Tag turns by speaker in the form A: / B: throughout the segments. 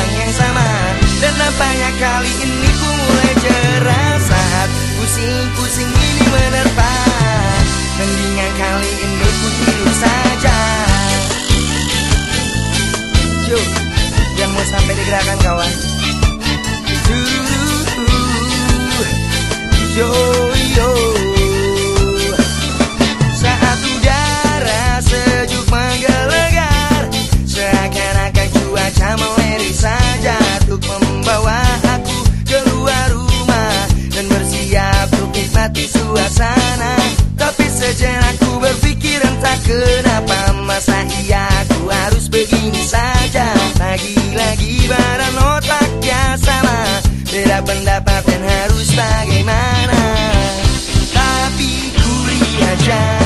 A: lubang yang sama. Dan nampaknya kali ini ku mulai jerah Saat pusing-pusing ini menerpa. Mendingan kali ini ku tidur saja. Yuk, yang mau sampai digerakkan kawan? sana. Tapi sejenak ku berpikir entah kenapa Masa iya aku harus begini saja. Lagi-lagi badan otaknya sama Beda pendapat dan harus bagaimana? Tapi kuliahnya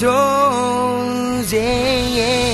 A: toes. Yeah, yeah.